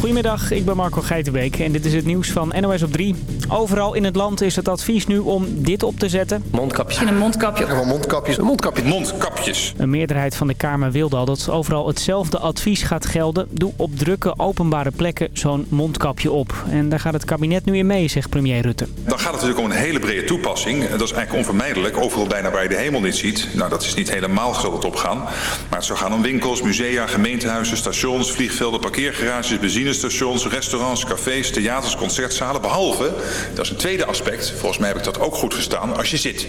Goedemiddag, ik ben Marco Geitenbeek en dit is het nieuws van NOS op 3. Overal in het land is het advies nu om dit op te zetten. Mondkapjes. Een mondkapje. Ja, mondkapjes. Een mondkapje. Mondkapjes. Een meerderheid van de Kamer wilde al dat overal hetzelfde advies gaat gelden. Doe op drukke openbare plekken zo'n mondkapje op. En daar gaat het kabinet nu in mee, zegt premier Rutte. Dan gaat het natuurlijk om een hele brede toepassing. Dat is eigenlijk onvermijdelijk. Overal bijna waar je de hemel niet ziet. Nou, dat is niet helemaal zal het opgaan. Maar het zou gaan om winkels, musea, gemeentehuizen, stations, vliegvelden, parkeergarages, benzinestations, restaurants, cafés, theaters, concertzalen. Behalve, dat is een tweede aspect, volgens mij heb ik dat ook goed verstaan, als je zit.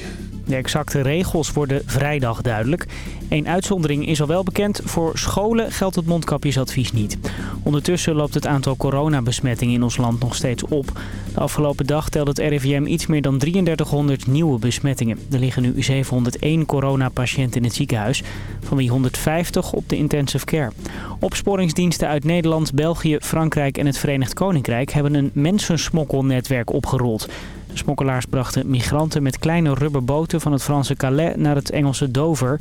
De exacte regels worden vrijdag duidelijk. Een uitzondering is al wel bekend. Voor scholen geldt het mondkapjesadvies niet. Ondertussen loopt het aantal coronabesmettingen in ons land nog steeds op. De afgelopen dag telt het RIVM iets meer dan 3300 nieuwe besmettingen. Er liggen nu 701 coronapatiënten in het ziekenhuis, van wie 150 op de intensive care. Opsporingsdiensten uit Nederland, België, Frankrijk en het Verenigd Koninkrijk hebben een mensensmokkelnetwerk opgerold. Smokkelaars brachten migranten met kleine rubberboten van het Franse Calais naar het Engelse Dover.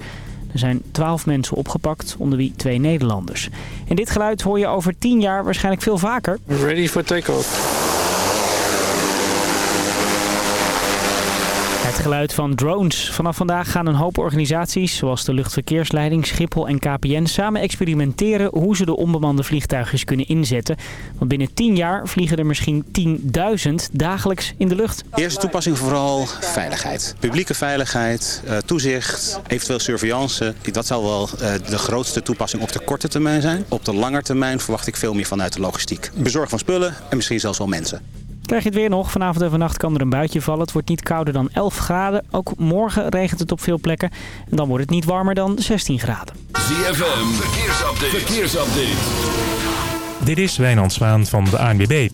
Er zijn twaalf mensen opgepakt, onder wie twee Nederlanders. En dit geluid hoor je over tien jaar waarschijnlijk veel vaker. Ready for takeoff. Het geluid van drones. Vanaf vandaag gaan een hoop organisaties, zoals de Luchtverkeersleiding, Schiphol en KPN, samen experimenteren hoe ze de onbemande vliegtuigjes kunnen inzetten. Want binnen 10 jaar vliegen er misschien 10.000 dagelijks in de lucht. Eerste toepassing vooral veiligheid. Publieke veiligheid, eh, toezicht, eventueel surveillance. Dat zal wel eh, de grootste toepassing op de korte termijn zijn. Op de lange termijn verwacht ik veel meer vanuit de logistiek. Bezorg van spullen en misschien zelfs wel mensen. Krijg je het weer nog. Vanavond en vannacht kan er een buitje vallen. Het wordt niet kouder dan 11 graden. Ook morgen regent het op veel plekken. En dan wordt het niet warmer dan 16 graden. ZFM, verkeersupdate. verkeersupdate. Dit is Wijnand Zwaan van de ANWB.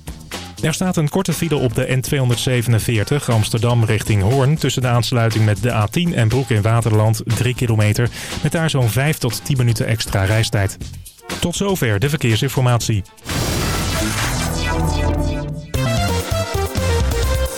Er staat een korte file op de N247 Amsterdam richting Hoorn... tussen de aansluiting met de A10 en Broek in Waterland 3 kilometer... met daar zo'n 5 tot 10 minuten extra reistijd. Tot zover de verkeersinformatie.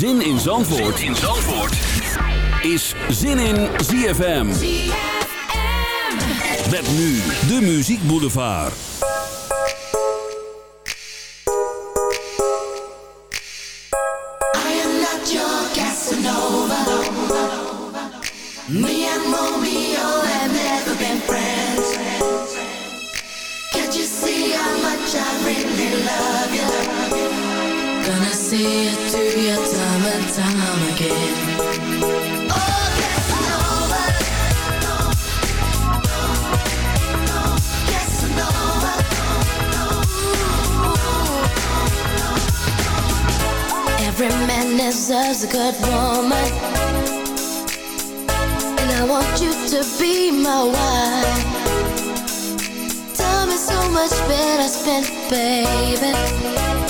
Zin in Zandvoort, zin in Zandvoort. is Zin in ZFM. Met nu de Muziek Boulevard. I am not your Casanova. Me and Romeo have never been friends. Can't you see how much I really love you? Gonna see it through your time and time again. Oh. Every man deserves a good woman. And I want you to be my wife. Time is so much better spent, baby.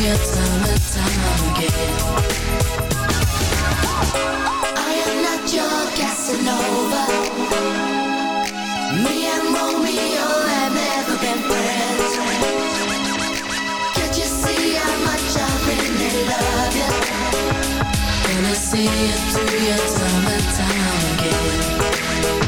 I am not your Casanova Me and Romeo have never been friends Can't you see how much I really love you Gonna see through your summertime again.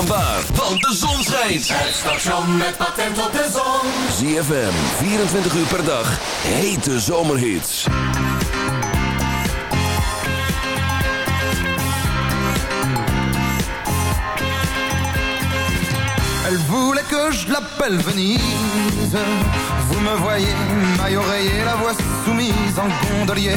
want de zon schijnt. Het station met patent op de zon. ZFM, 24 uur per dag, hete zomerhits. Elle voulait que je l'appelle Venise. Vous me voyez, maille oreiller, la voix soumise en gondolier.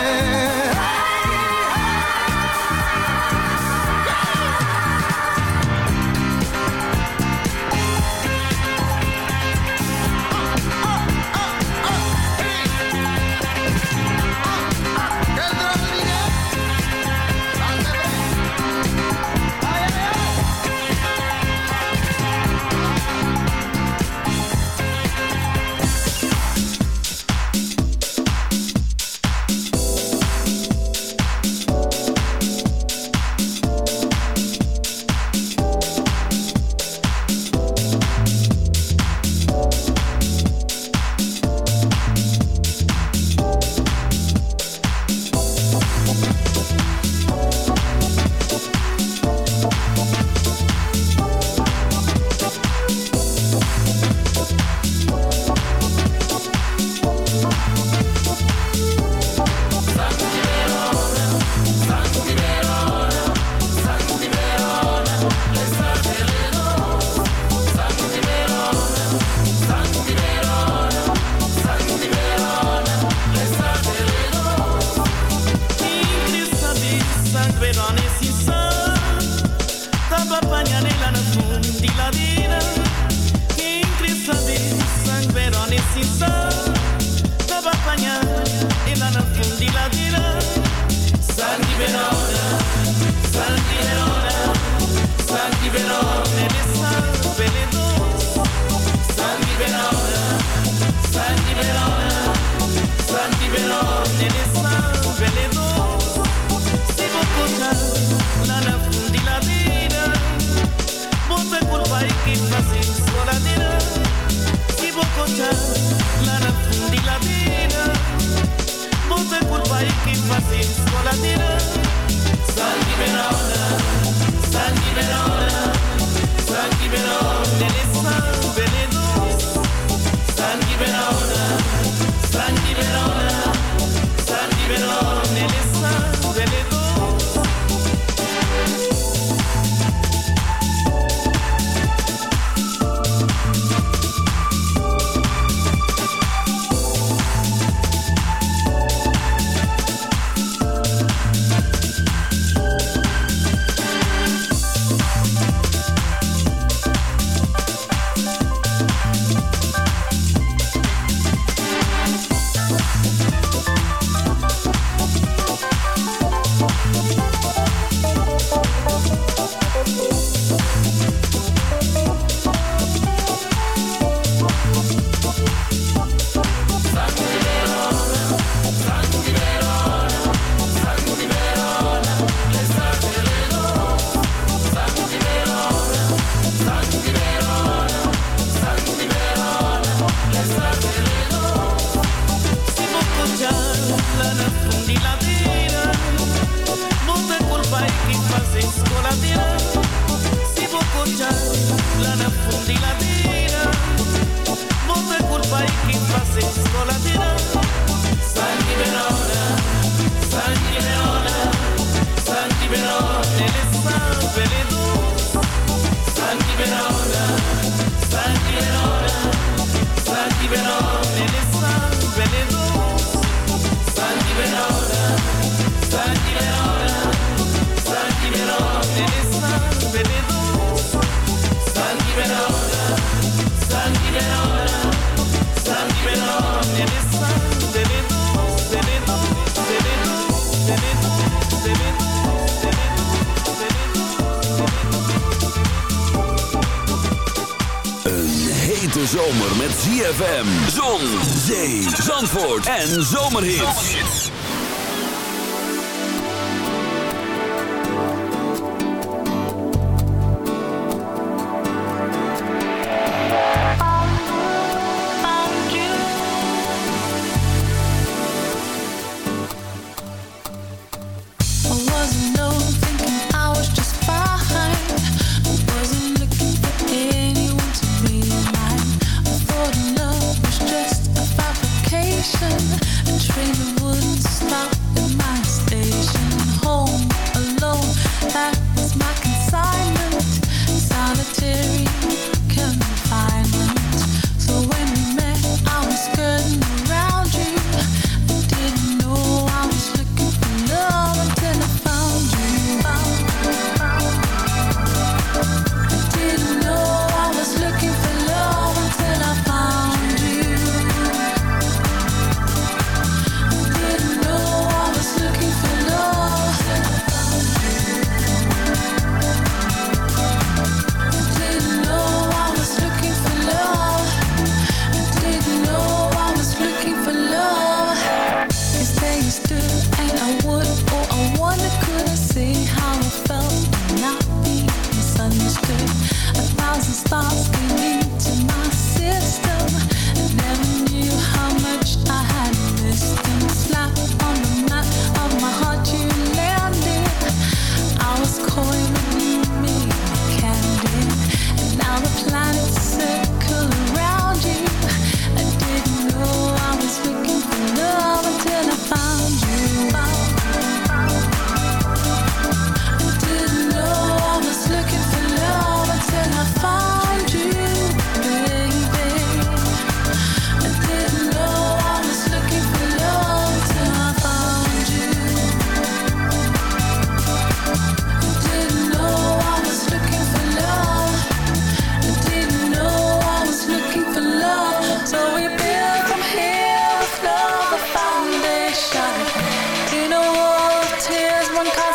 En Zomerhits.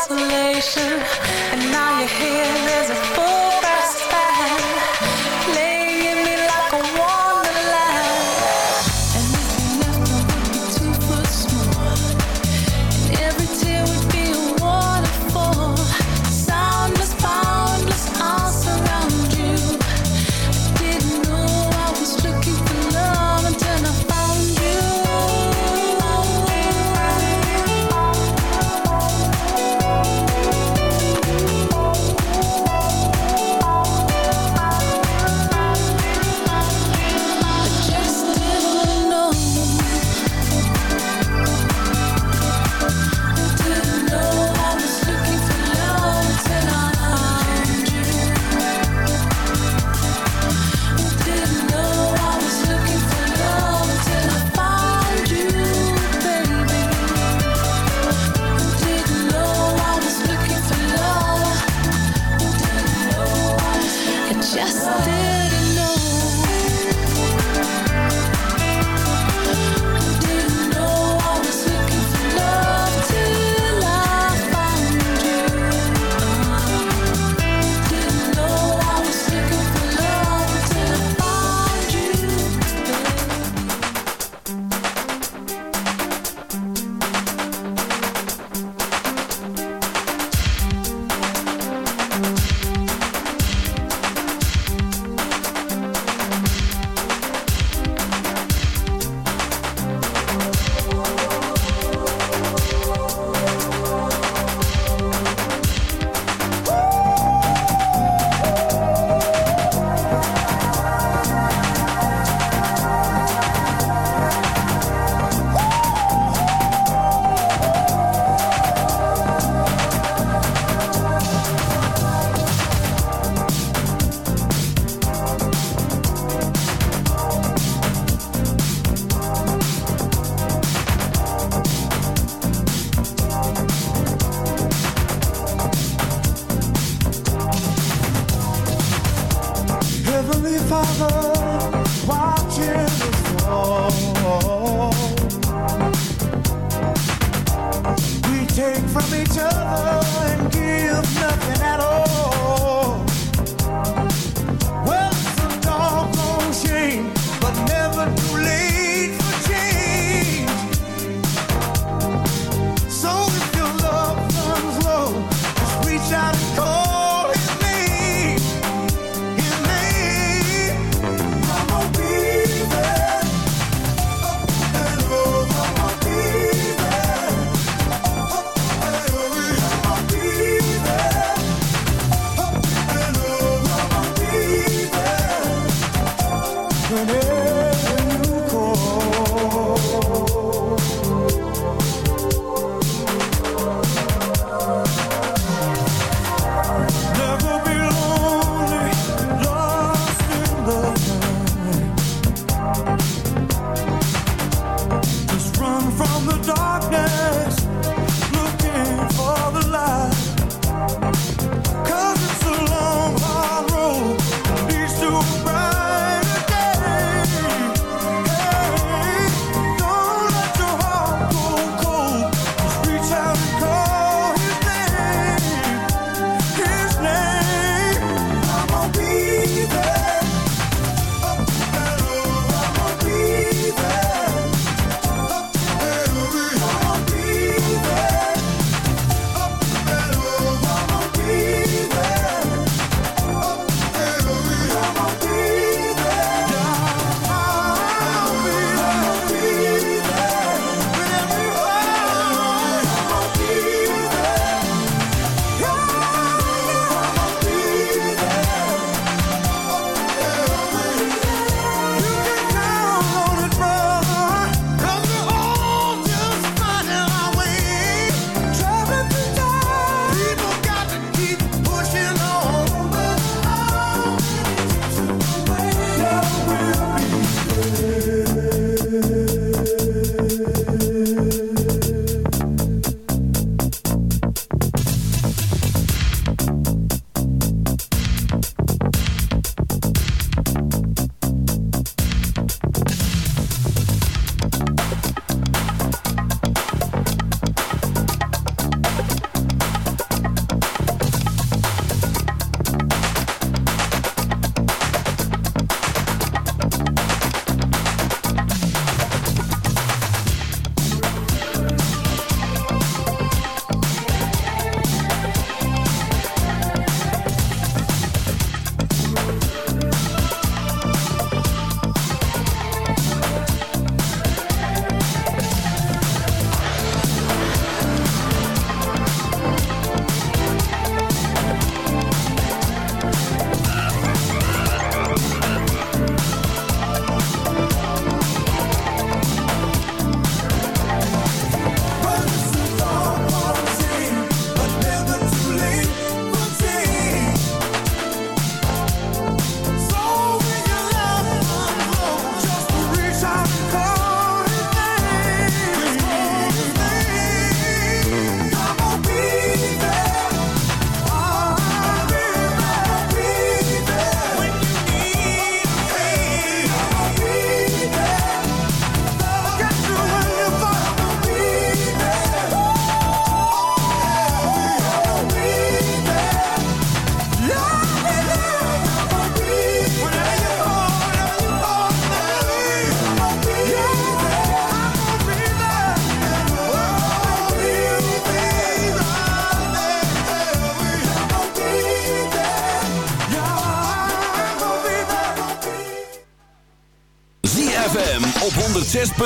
desolation, and now you're here. There's a full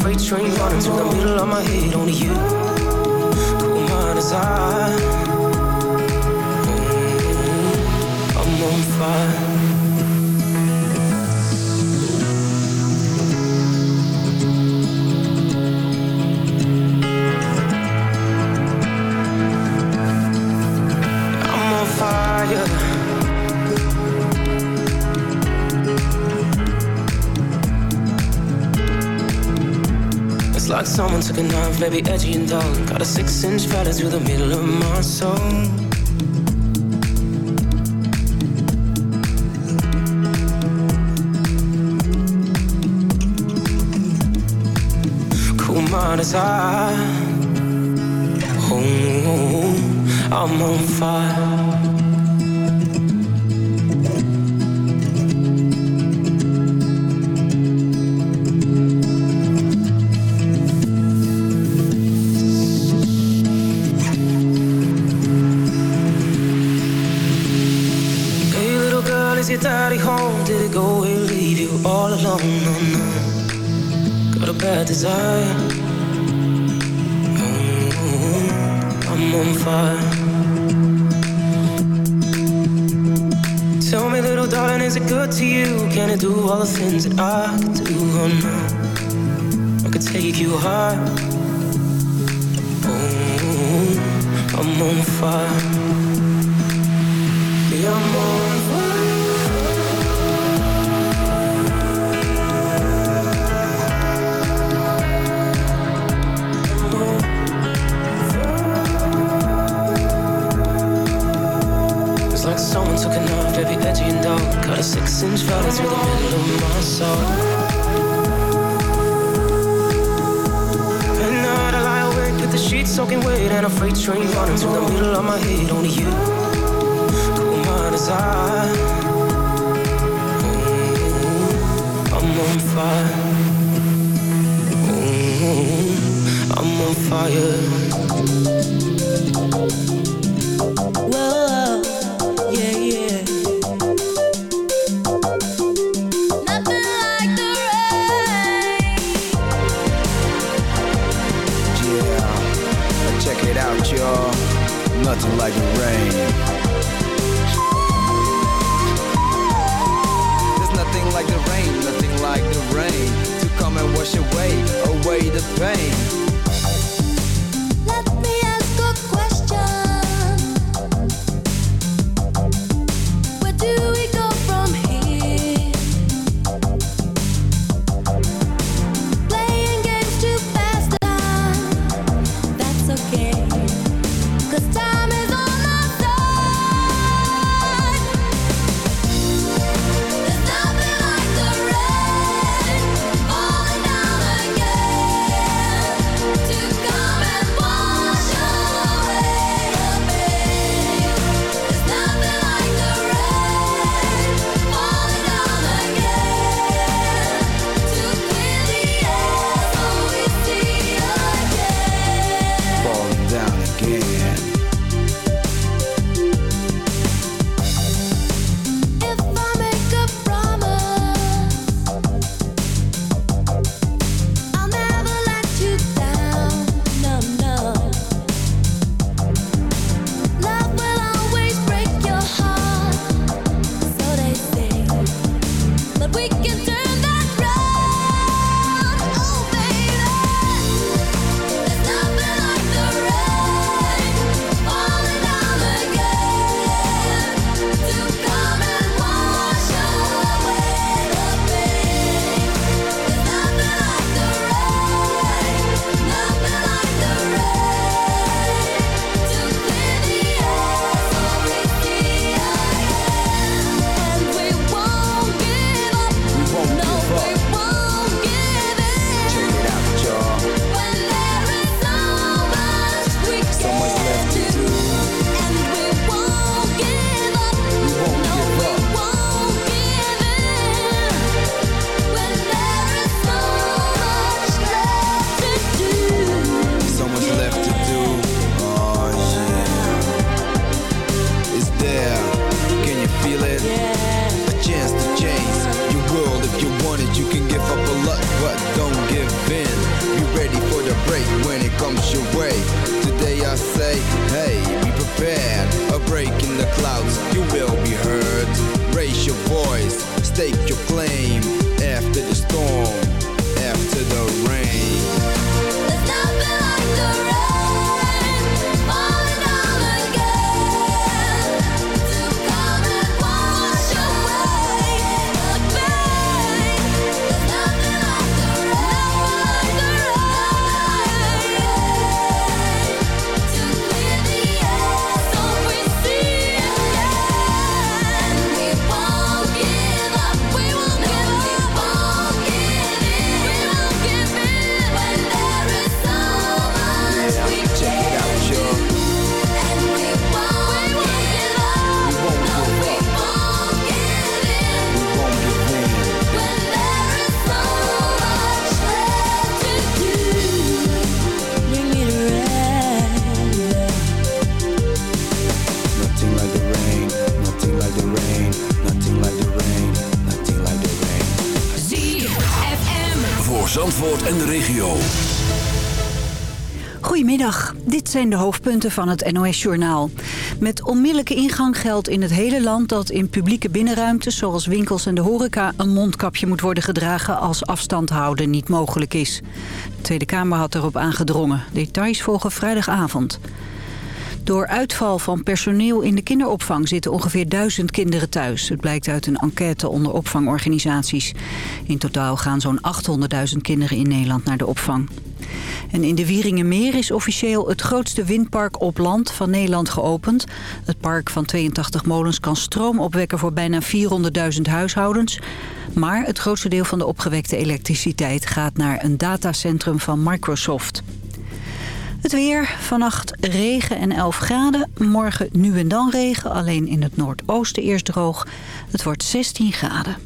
Freight train running through the middle of my head. Only you, cool mind as I. Mm, I'm on fire. Very edgy and dark. Got a six inch fella through the middle of my soul. Cool mind as. Oh, I'm on fire. Desire. Oh, I'm on fire. Tell me, little darling, is it good to you? Can it do all the things that I could do? Oh no, I could take you high. Oh, I'm on fire. Yeah, I'm on Like someone took a knife, very edgy and dark. Cut a six inch valley through the middle of my soul. At night, I lie awake with the sheets soaking wet and a freight train running through the middle of my head. Only you, cool I. Oh, I'm on fire. Oh, I'm on fire. Like rain. There's nothing like the rain, nothing like the rain to come and wash away, away the pain. Stake your claim. Zijn de hoofdpunten van het NOS-journaal. Met onmiddellijke ingang geldt in het hele land dat in publieke binnenruimtes... zoals winkels en de horeca een mondkapje moet worden gedragen... als afstand houden niet mogelijk is. De Tweede Kamer had erop aangedrongen. Details volgen vrijdagavond. Door uitval van personeel in de kinderopvang zitten ongeveer duizend kinderen thuis. Het blijkt uit een enquête onder opvangorganisaties. In totaal gaan zo'n 800.000 kinderen in Nederland naar de opvang. En in de Wieringenmeer is officieel het grootste windpark op land van Nederland geopend. Het park van 82 molens kan stroom opwekken voor bijna 400.000 huishoudens. Maar het grootste deel van de opgewekte elektriciteit gaat naar een datacentrum van Microsoft. Het weer, vannacht regen en 11 graden. Morgen nu en dan regen, alleen in het noordoosten eerst droog. Het wordt 16 graden.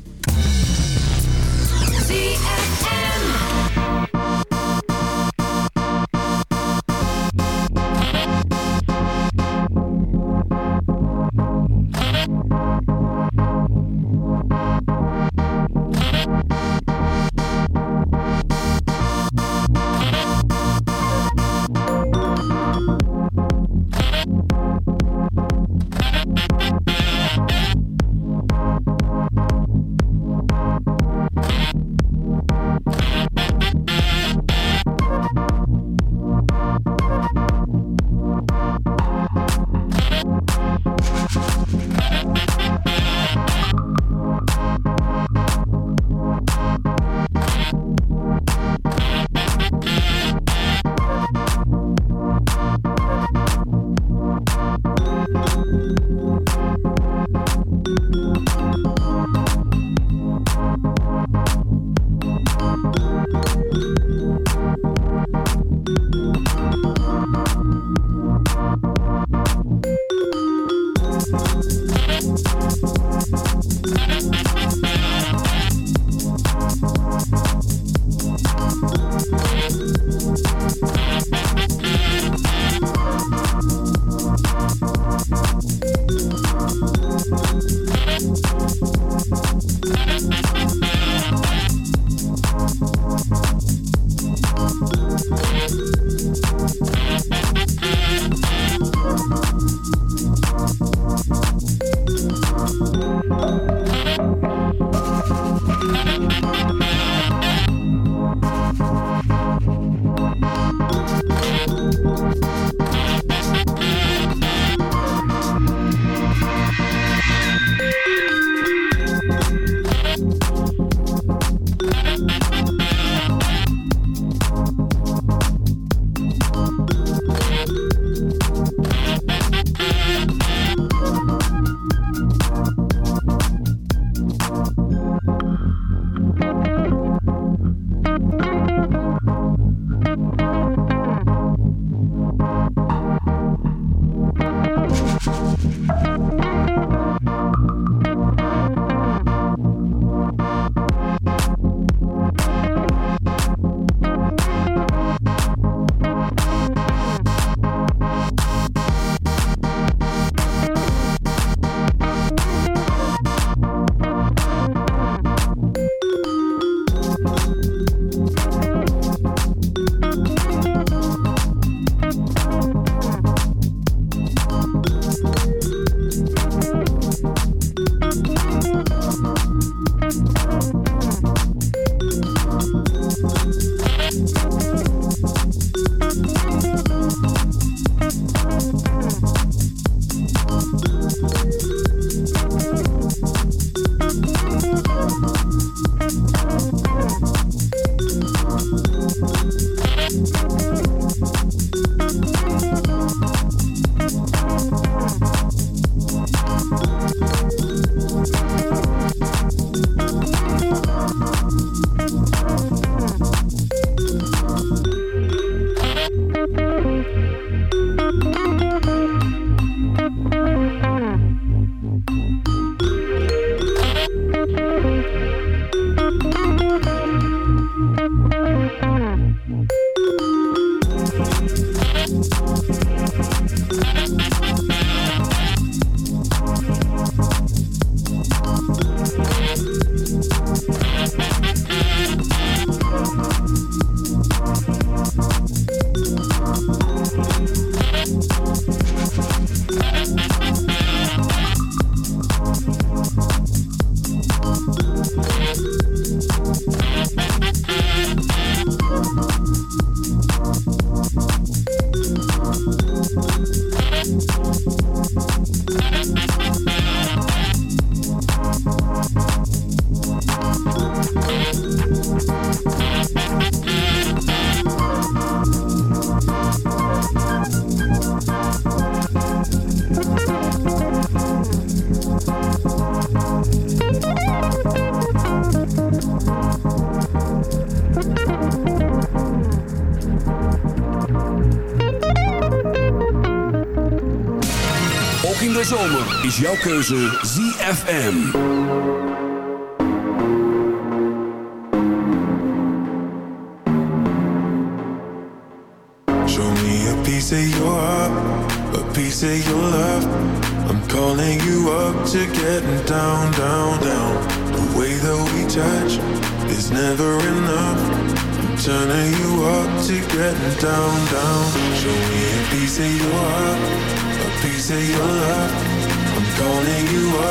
jouw keuze ZFM.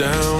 down.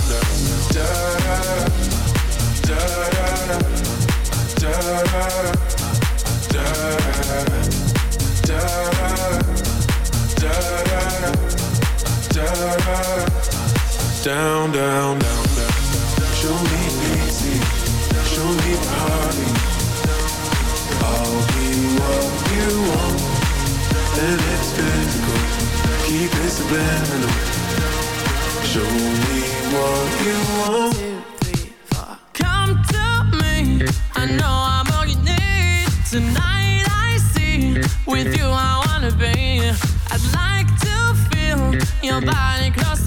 down, down, down, down. Show me easy, show me party. I'll be what you want, and it's physical. Keep it subliminal. Show me what you want. One two three four. Come to me. I know. Tonight I see with you I wanna be. I'd like to feel your body close.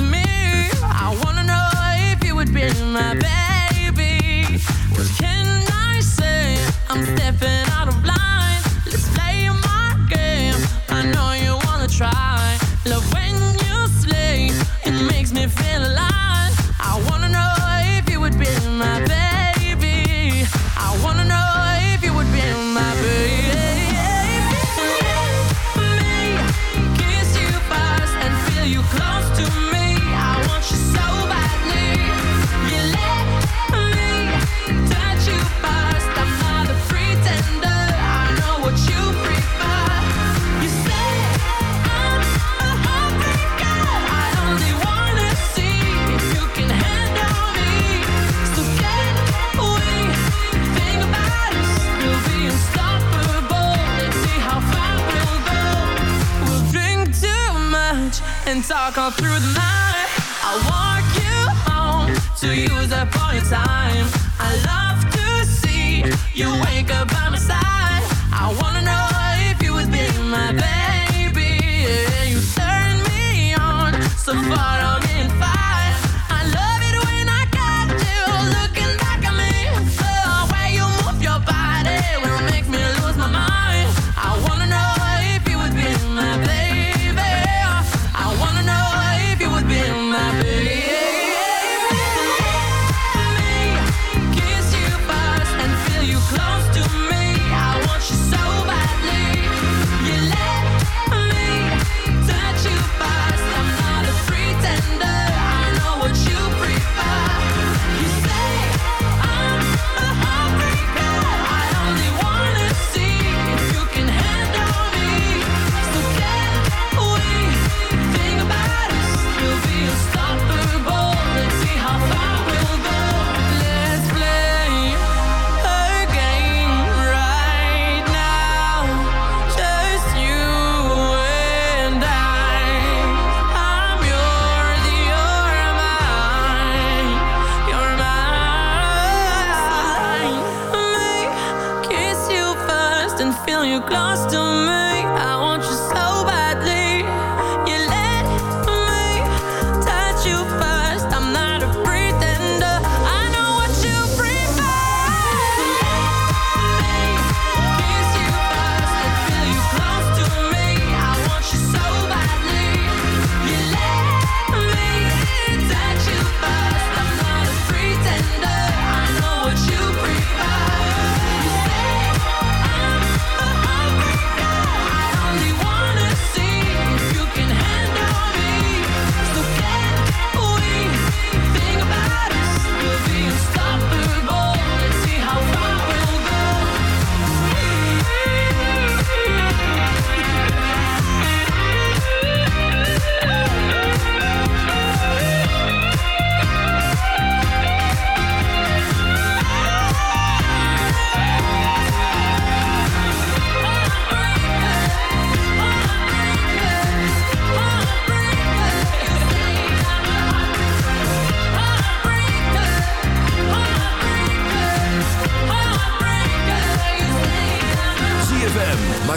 up through the night. I walk you home to use up all your time. I love to see you wake up.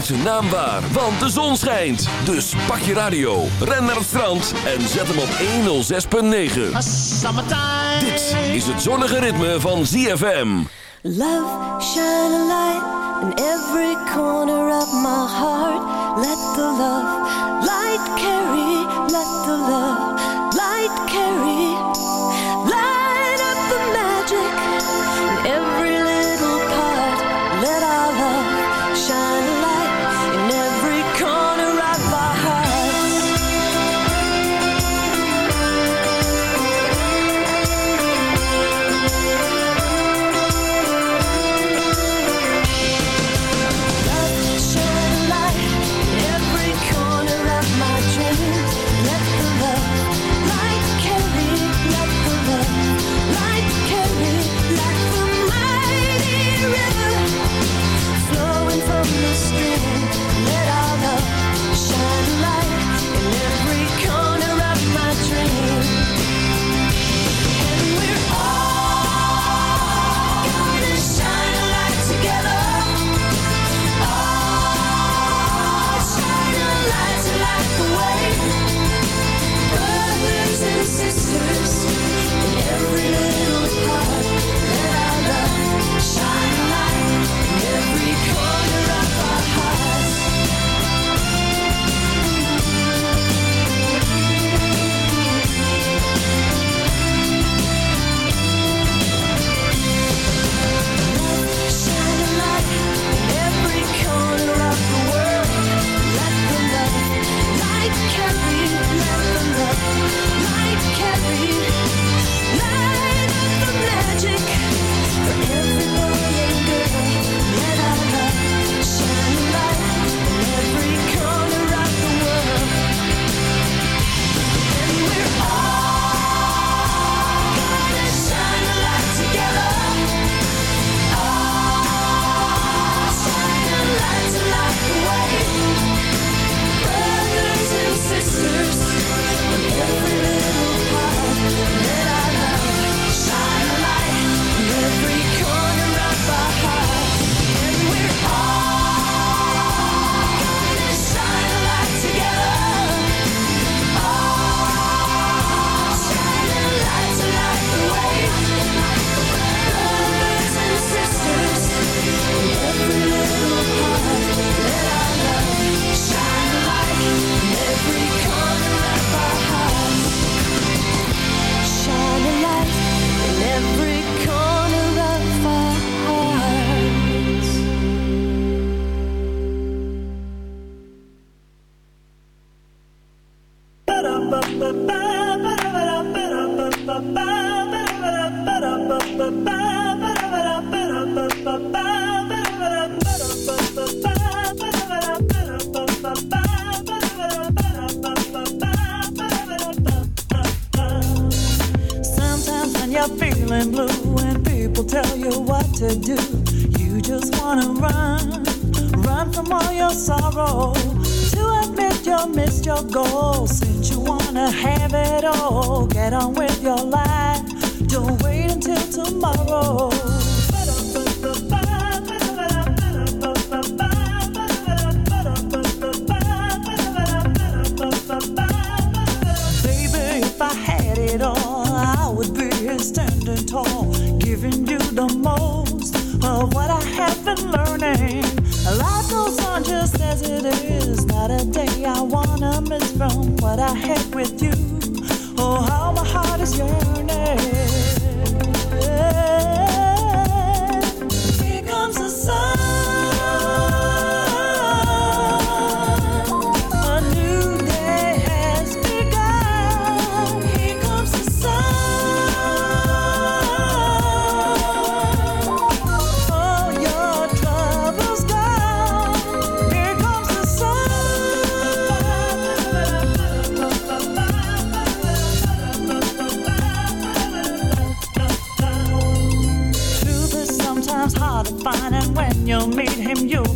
Zijn naam waar, want de zon schijnt. Dus pak je radio, ren naar het strand en zet hem op 106.9. Dit is het zonnige ritme van ZFM. Love, shine a light in every corner of my heart. Let the love light carry, let the love missed your goal, since you wanna have it all, get on with your life. Don't wait until tomorrow. Baby, if I had it all, I would be here standing tall, giving you the most of what I have been learning. Life goes on just as it is, not a day I wanna miss from what I had with you. Oh, how my heart is yearning.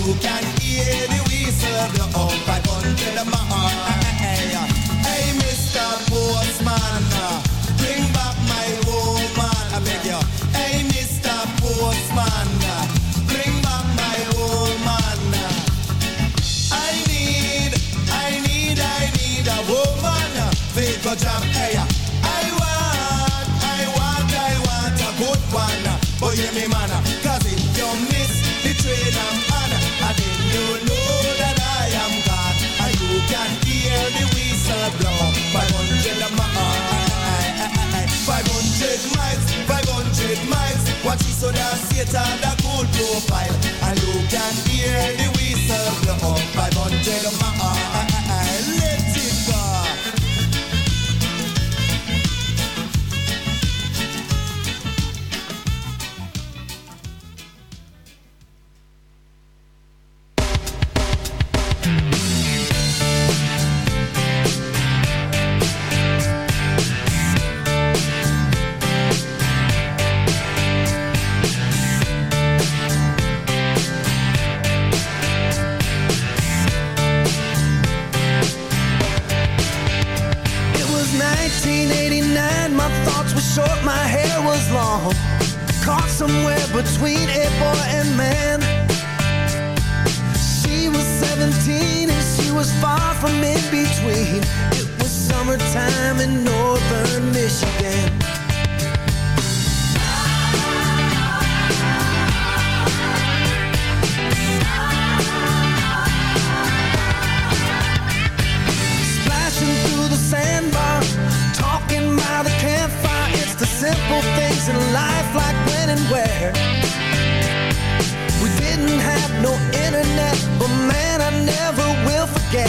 You can hear the whistle of blow out 500 a mile. Hey, Mr. Postman, bring back my woman, I beg you. Hey, Mr. Postman, bring back my woman. I need, I need, I need a woman. Think jam, hey, I want, I want, I want a good one. But hear me, man. Than Satan a cool profile. And you can hear the whistle blow up 500 miles.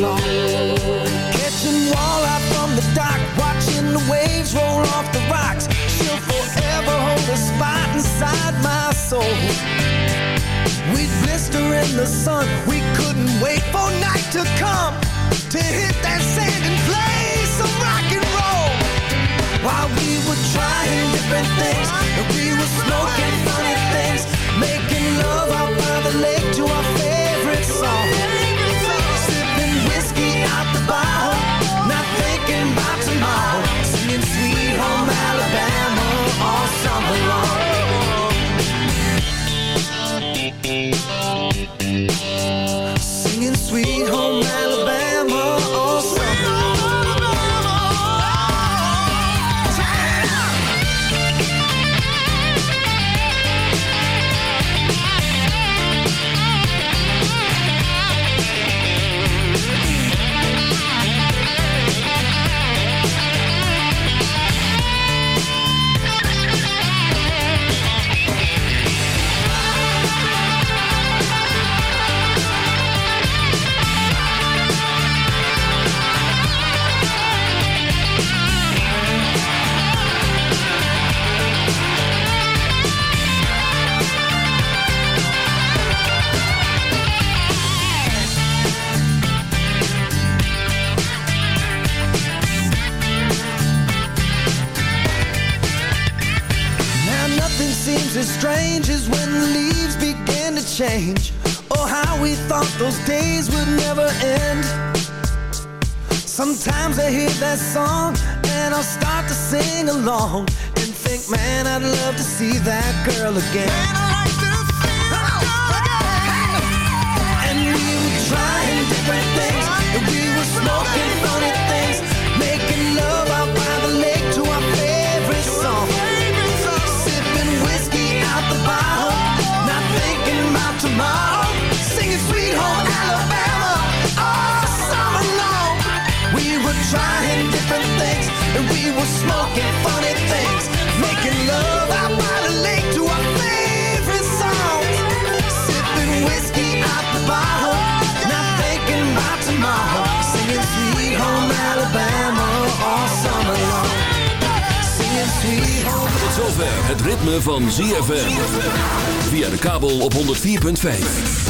long. Catching walleye from the dock, watching the waves roll off the rocks. She'll forever hold a spot inside my soul. We'd blister in the sun, we couldn't wait for night to come to hit that sand and play some rock and roll. While we were trying different things, and we were smoking funny things, making love out by the lake to our favorite Sometimes I hear that song and I'll start to sing along and think, man, I'd love to see that girl again. Were smoking funny things, making love out by the lake to our favorite songs. Sipping whiskey out the bottle, not thinking tomorrow. Singing Sweet Home Alabama all summer long. Singing Sweet Home Tot zover het ritme van ZFM. Via de kabel op 104.5.